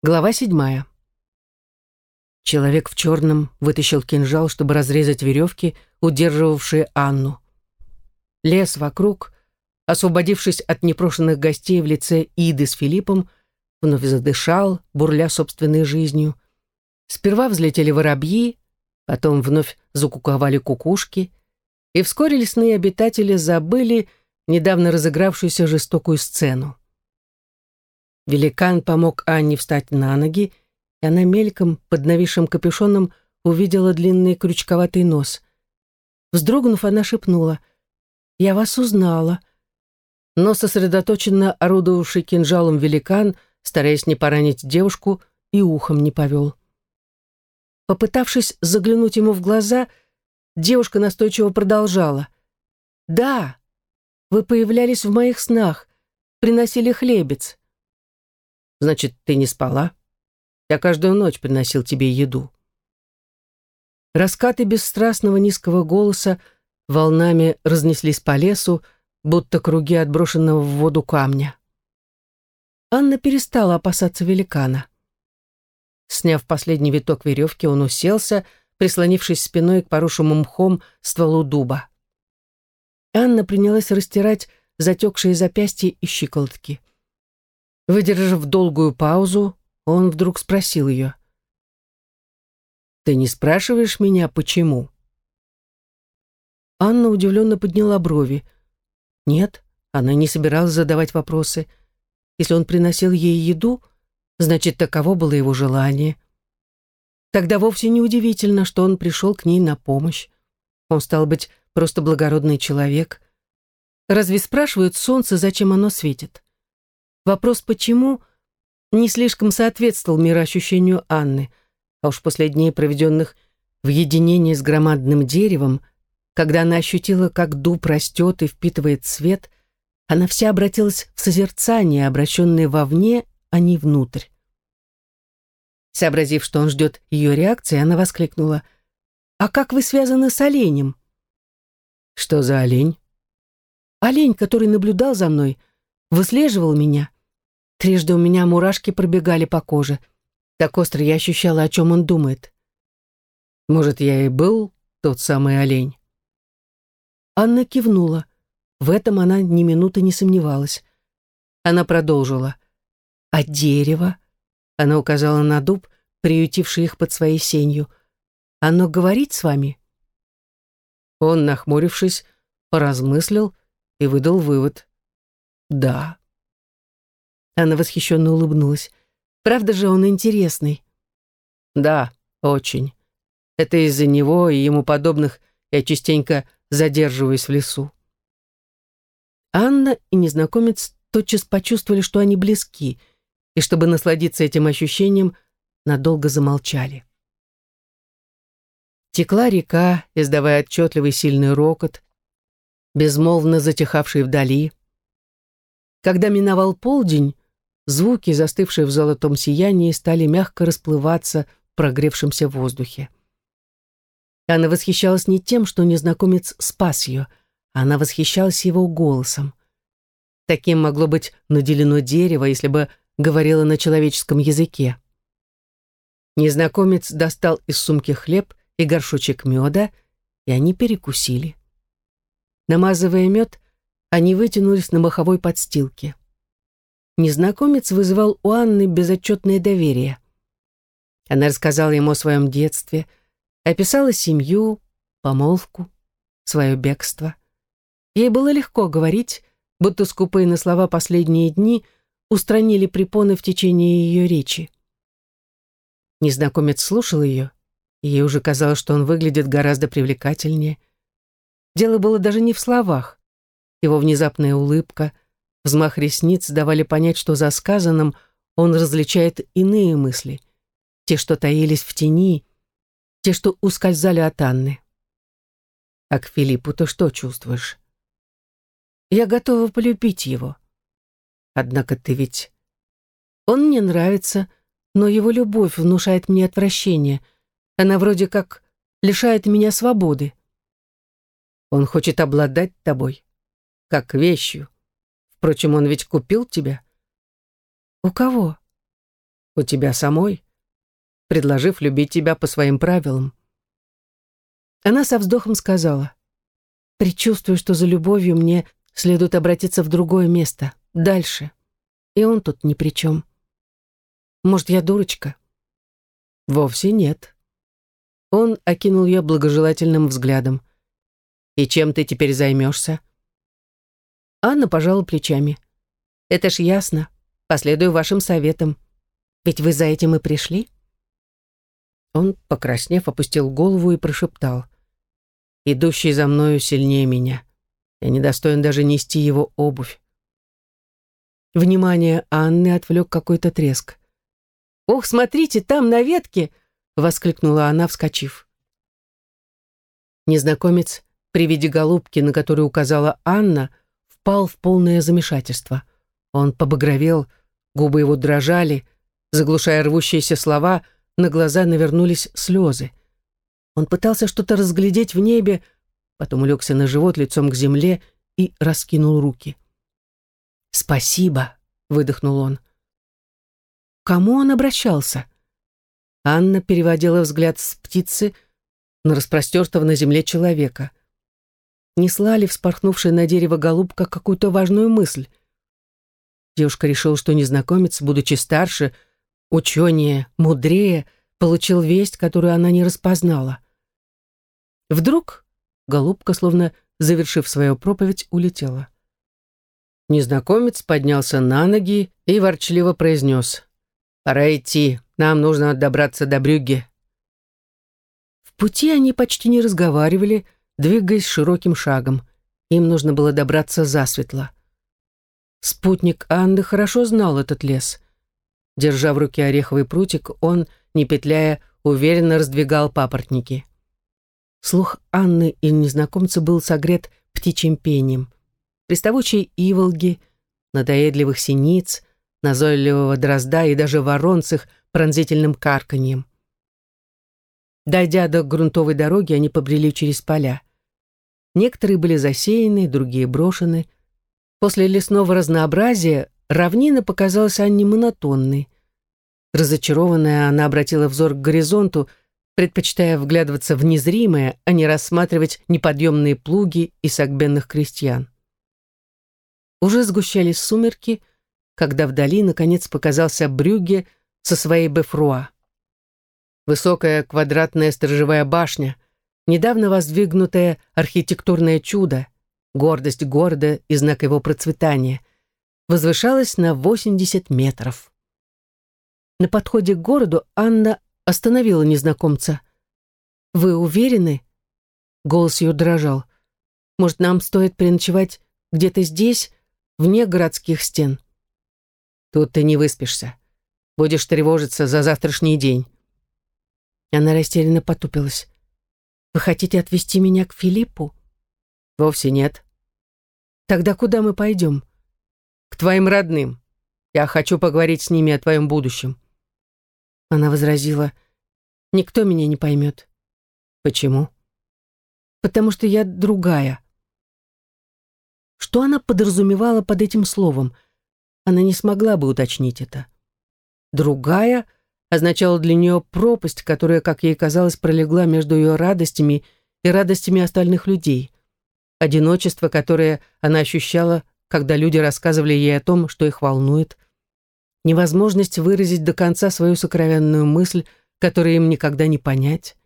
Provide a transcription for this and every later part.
Глава седьмая. Человек в черном вытащил кинжал, чтобы разрезать веревки, удерживавшие Анну. Лес вокруг, освободившись от непрошенных гостей в лице Иды с Филиппом, вновь задышал, бурля собственной жизнью. Сперва взлетели воробьи, потом вновь закуковали кукушки, и вскоре лесные обитатели забыли недавно разыгравшуюся жестокую сцену. Великан помог Анне встать на ноги, и она мельком под нависшим капюшоном увидела длинный крючковатый нос. Вздрогнув, она шепнула, «Я вас узнала». Но сосредоточенно орудовавший кинжалом великан, стараясь не поранить девушку, и ухом не повел. Попытавшись заглянуть ему в глаза, девушка настойчиво продолжала. «Да, вы появлялись в моих снах, приносили хлебец. Значит, ты не спала? Я каждую ночь приносил тебе еду. Раскаты бесстрастного низкого голоса волнами разнеслись по лесу, будто круги отброшенного в воду камня. Анна перестала опасаться великана. Сняв последний виток веревки, он уселся, прислонившись спиной к поросшему мхом стволу дуба. Анна принялась растирать затекшие запястья и щиколотки. Выдержав долгую паузу, он вдруг спросил ее. «Ты не спрашиваешь меня, почему?» Анна удивленно подняла брови. Нет, она не собиралась задавать вопросы. Если он приносил ей еду, значит, таково было его желание. Тогда вовсе не удивительно, что он пришел к ней на помощь. Он стал быть просто благородный человек. Разве спрашивают солнце, зачем оно светит? Вопрос «почему» не слишком соответствовал мироощущению Анны, а уж после дней, проведенных в единении с громадным деревом, когда она ощутила, как дуб растет и впитывает свет, она вся обратилась в созерцание, обращенное вовне, а не внутрь. Сообразив, что он ждет ее реакции, она воскликнула. «А как вы связаны с оленем?» «Что за олень?» «Олень, который наблюдал за мной, выслеживал меня. Трижды у меня мурашки пробегали по коже. Так остро я ощущала, о чем он думает. Может, я и был тот самый олень? Анна кивнула. В этом она ни минуты не сомневалась. Она продолжила. «А дерево?» Она указала на дуб, приютивший их под своей сенью. «Оно говорит с вами?» Он, нахмурившись, поразмыслил и выдал вывод. «Да». Она восхищенно улыбнулась. «Правда же он интересный?» «Да, очень. Это из-за него и ему подобных я частенько задерживаюсь в лесу». Анна и незнакомец тотчас почувствовали, что они близки, и чтобы насладиться этим ощущением, надолго замолчали. Текла река, издавая отчетливый сильный рокот, безмолвно затихавший вдали. Когда миновал полдень, Звуки, застывшие в золотом сиянии, стали мягко расплываться в прогревшемся воздухе. Она восхищалась не тем, что незнакомец спас ее, она восхищалась его голосом. Таким могло быть наделено дерево, если бы говорило на человеческом языке. Незнакомец достал из сумки хлеб и горшочек меда, и они перекусили. Намазывая мед, они вытянулись на маховой подстилке. Незнакомец вызывал у Анны безотчетное доверие. Она рассказала ему о своем детстве, описала семью, помолвку, свое бегство. Ей было легко говорить, будто скупые на слова последние дни устранили препоны в течение ее речи. Незнакомец слушал ее, и ей уже казалось, что он выглядит гораздо привлекательнее. Дело было даже не в словах. Его внезапная улыбка — Взмах ресниц давали понять, что за сказанным он различает иные мысли, те, что таились в тени, те, что ускользали от Анны. А к Филиппу ты что чувствуешь? Я готова полюбить его. Однако ты ведь... Он мне нравится, но его любовь внушает мне отвращение. Она вроде как лишает меня свободы. Он хочет обладать тобой, как вещью. Впрочем, он ведь купил тебя. У кого? У тебя самой, предложив любить тебя по своим правилам. Она со вздохом сказала, «Предчувствую, что за любовью мне следует обратиться в другое место, дальше, и он тут ни при чем. Может, я дурочка?» «Вовсе нет». Он окинул ее благожелательным взглядом. «И чем ты теперь займешься?» Анна пожала плечами. «Это ж ясно. Последую вашим советам. Ведь вы за этим и пришли?» Он, покраснев, опустил голову и прошептал. «Идущий за мною сильнее меня. Я недостоин даже нести его обувь». Внимание Анны отвлек какой-то треск. «Ох, смотрите, там, на ветке!» — воскликнула она, вскочив. Незнакомец при виде голубки, на которую указала Анна, впал в полное замешательство. Он побагровел, губы его дрожали, заглушая рвущиеся слова, на глаза навернулись слезы. Он пытался что-то разглядеть в небе, потом улегся на живот лицом к земле и раскинул руки. «Спасибо», — выдохнул он. Кому он обращался? Анна переводила взгляд с птицы на распростертого на земле человека несла ли вспорхнувшая на дерево голубка какую-то важную мысль. Девушка решила, что незнакомец, будучи старше, ученее, мудрее, получил весть, которую она не распознала. Вдруг голубка, словно завершив свою проповедь, улетела. Незнакомец поднялся на ноги и ворчливо произнес. «Пора идти, нам нужно добраться до Брюгге». В пути они почти не разговаривали, двигаясь широким шагом. Им нужно было добраться засветло. Спутник Анны хорошо знал этот лес. Держа в руке ореховый прутик, он, не петляя, уверенно раздвигал папоротники. Слух Анны и незнакомца был согрет птичьим пением. Приставучей иволги, надоедливых синиц, назойливого дрозда и даже ворон с их пронзительным карканьем. Дойдя до грунтовой дороги, они побрели через поля. Некоторые были засеяны, другие брошены. После лесного разнообразия равнина показалась Анне монотонной. Разочарованная, она обратила взор к горизонту, предпочитая вглядываться в незримое, а не рассматривать неподъемные плуги и согбенных крестьян. Уже сгущались сумерки, когда вдали, наконец, показался Брюгге со своей Бефруа. Высокая квадратная сторожевая башня — недавно воздвигнутое архитектурное чудо, гордость города и знак его процветания, возвышалось на 80 метров. На подходе к городу Анна остановила незнакомца. «Вы уверены?» Голос ее дрожал. «Может, нам стоит переночевать где-то здесь, вне городских стен?» «Тут ты не выспишься. Будешь тревожиться за завтрашний день». Она растерянно потупилась. Вы хотите отвезти меня к Филиппу? Вовсе нет. Тогда куда мы пойдем? К твоим родным. Я хочу поговорить с ними о твоем будущем. Она возразила, никто меня не поймет. Почему? Потому что я другая. Что она подразумевала под этим словом? Она не смогла бы уточнить это. Другая — означало для нее пропасть, которая, как ей казалось, пролегла между ее радостями и радостями остальных людей. Одиночество, которое она ощущала, когда люди рассказывали ей о том, что их волнует. Невозможность выразить до конца свою сокровенную мысль, которую им никогда не понять.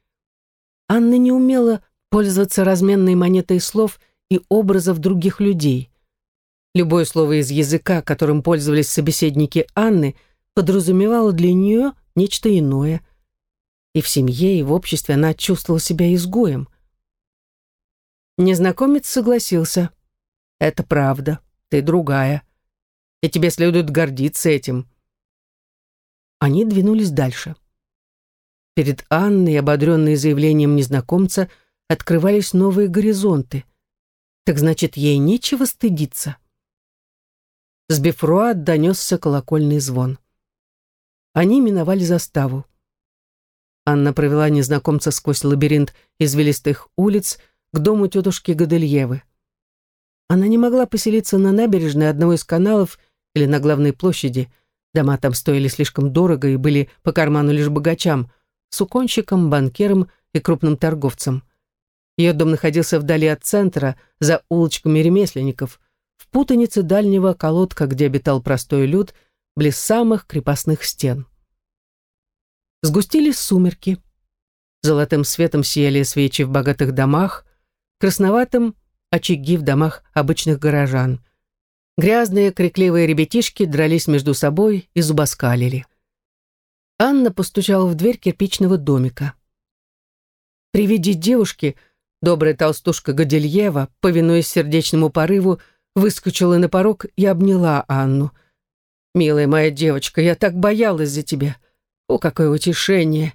Анна не умела пользоваться разменной монетой слов и образов других людей. Любое слово из языка, которым пользовались собеседники Анны, подразумевало для нее нечто иное. И в семье, и в обществе она чувствовала себя изгоем. Незнакомец согласился. «Это правда, ты другая. И тебе следует гордиться этим». Они двинулись дальше. Перед Анной, ободренной заявлением незнакомца, открывались новые горизонты. Так значит, ей нечего стыдиться. С Бефруа донесся колокольный звон. Они миновали заставу. Анна провела незнакомца сквозь лабиринт извилистых улиц к дому тетушки Гадельевы. Она не могла поселиться на набережной одного из каналов или на главной площади, Дома там стоили слишком дорого и были по карману лишь богачам, суконщикам, банкирам и крупным торговцам. Ее дом находился вдали от центра, за улочками ремесленников, в путанице дальнего колодка, где обитал простой люд, близ самых крепостных стен. Сгустились сумерки. Золотым светом сияли свечи в богатых домах, красноватым — очаги в домах обычных горожан. Грязные, крикливые ребятишки дрались между собой и зубоскалили. Анна постучала в дверь кирпичного домика. При виде девушки добрая толстушка Гадильева, повинуясь сердечному порыву, выскочила на порог и обняла Анну. «Милая моя девочка, я так боялась за тебя. О, какое утешение!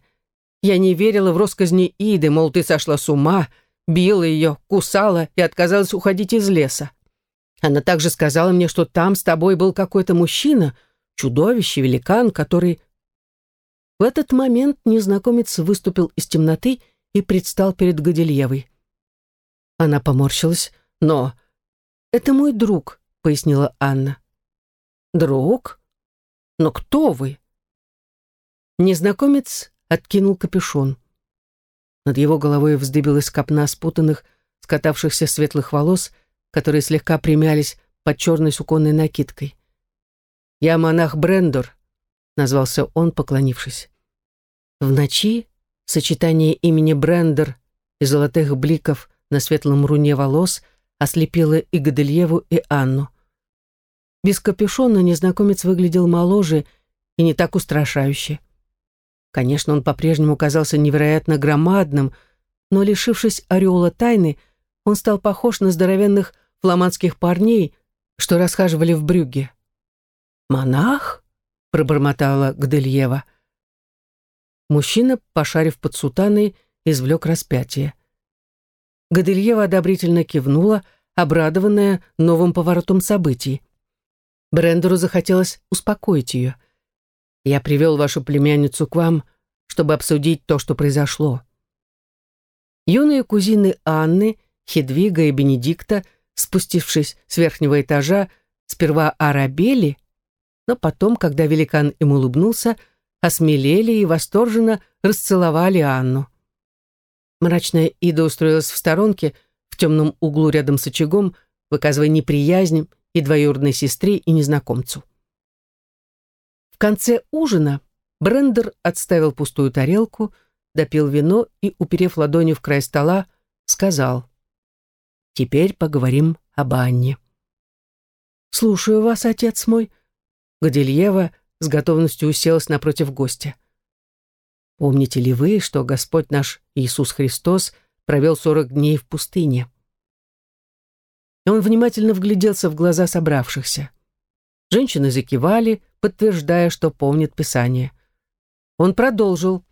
Я не верила в росказни Иды, мол, ты сошла с ума, била ее, кусала и отказалась уходить из леса. Она также сказала мне, что там с тобой был какой-то мужчина, чудовище, великан, который... В этот момент незнакомец выступил из темноты и предстал перед Гадильевой. Она поморщилась, но... «Это мой друг», — пояснила Анна. «Друг? Но кто вы?» Незнакомец откинул капюшон. Над его головой вздыбилась копна спутанных, скатавшихся светлых волос, которые слегка примялись под черной суконной накидкой. «Я монах Брендор», — назвался он, поклонившись. В ночи сочетание имени Брендер и золотых бликов на светлом руне волос ослепило и Гадельеву, и Анну. Без капюшона незнакомец выглядел моложе и не так устрашающе. Конечно, он по-прежнему казался невероятно громадным, но, лишившись ореола тайны, он стал похож на здоровенных фламандских парней, что расхаживали в брюге. «Монах?» — пробормотала Гдельева. Мужчина, пошарив под сутаной, извлек распятие. Гадельева одобрительно кивнула, обрадованная новым поворотом событий. Брендеру захотелось успокоить ее — я привел вашу племянницу к вам, чтобы обсудить то, что произошло». Юные кузины Анны, Хедвига и Бенедикта, спустившись с верхнего этажа, сперва оробели, но потом, когда великан им улыбнулся, осмелели и восторженно расцеловали Анну. Мрачная Ида устроилась в сторонке, в темном углу рядом с очагом, выказывая неприязнь и двоюродной сестре, и незнакомцу. В конце ужина Брендер отставил пустую тарелку, допил вино и, уперев ладони в край стола, сказал «Теперь поговорим об Анне». «Слушаю вас, отец мой». Гадильева с готовностью уселась напротив гостя. «Помните ли вы, что Господь наш Иисус Христос провел сорок дней в пустыне?» Он внимательно вгляделся в глаза собравшихся. Женщины закивали, подтверждая, что помнит Писание. Он продолжил.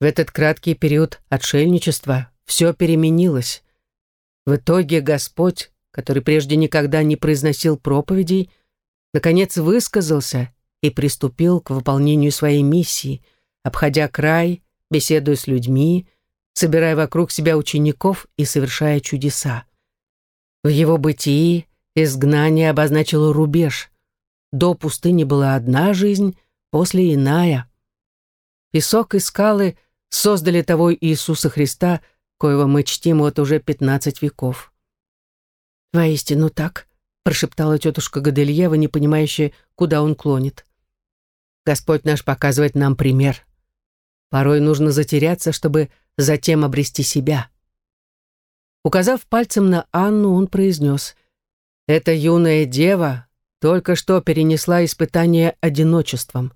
В этот краткий период отшельничества все переменилось. В итоге Господь, который прежде никогда не произносил проповедей, наконец высказался и приступил к выполнению своей миссии, обходя край, беседуя с людьми, собирая вокруг себя учеников и совершая чудеса. В его бытии изгнание обозначило рубеж, до пустыни была одна жизнь, после иная. Песок и скалы создали того Иисуса Христа, коего мы чтим вот уже пятнадцать веков. «Воистину так», — прошептала тетушка Гадельева, не понимающая, куда он клонит. «Господь наш показывает нам пример. Порой нужно затеряться, чтобы затем обрести себя». Указав пальцем на Анну, он произнес, «Эта юная дева, только что перенесла испытание одиночеством.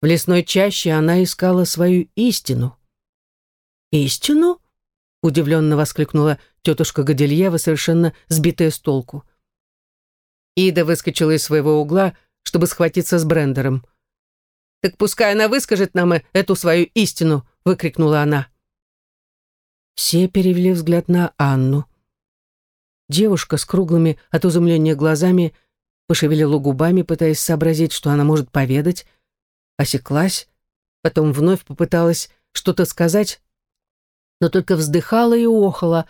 В лесной чаще она искала свою истину. «Истину?» — удивленно воскликнула тетушка Гадильева, совершенно сбитая с толку. Ида выскочила из своего угла, чтобы схватиться с Брендером. «Так пускай она выскажет нам эту свою истину!» — выкрикнула она. Все перевели взгляд на Анну. Девушка с круглыми от изумления глазами — пошевелила губами, пытаясь сообразить, что она может поведать, осеклась, потом вновь попыталась что-то сказать, но только вздыхала и охала,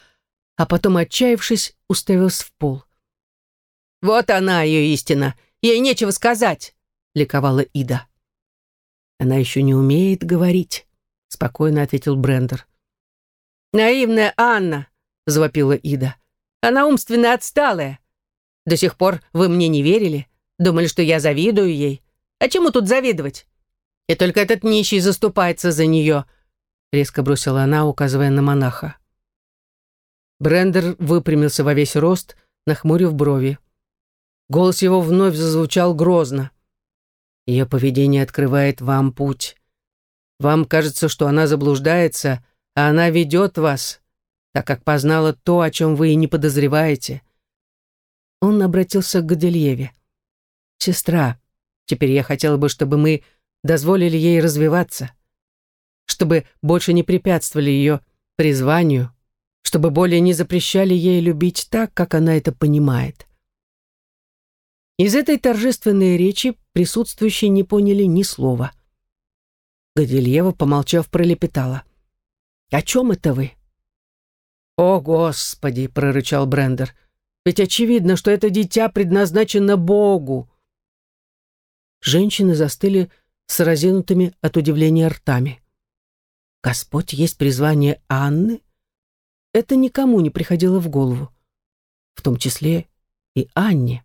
а потом, отчаявшись, уставилась в пол. «Вот она, ее истина! Ей нечего сказать!» — ликовала Ида. «Она еще не умеет говорить», — спокойно ответил Брендер. «Наивная Анна», — завопила Ида. «Она умственно отсталая. До сих пор вы мне не верили, думали, что я завидую ей. А чему тут завидовать? И только этот нищий заступается за нее», — резко бросила она, указывая на монаха. Брендер выпрямился во весь рост, нахмурив брови. Голос его вновь зазвучал грозно. Ее поведение открывает вам путь. Вам кажется, что она заблуждается, а она ведет вас, так как познала то, о чем вы и не подозреваете. Он обратился к Гадельеве. «Сестра, теперь я хотела бы, чтобы мы дозволили ей развиваться, чтобы больше не препятствовали ее призванию, чтобы более не запрещали ей любить так, как она это понимает. Из этой торжественной речи присутствующие не поняли ни слова. Гадильева, помолчав, пролепетала. «О чем это вы?» «О, Господи!» — прорычал Брендер. «Ведь очевидно, что это дитя предназначено Богу!» Женщины застыли с разинутыми от удивления ртами. «Господь есть призвание Анны?» Это никому не приходило в голову, в том числе и Анне.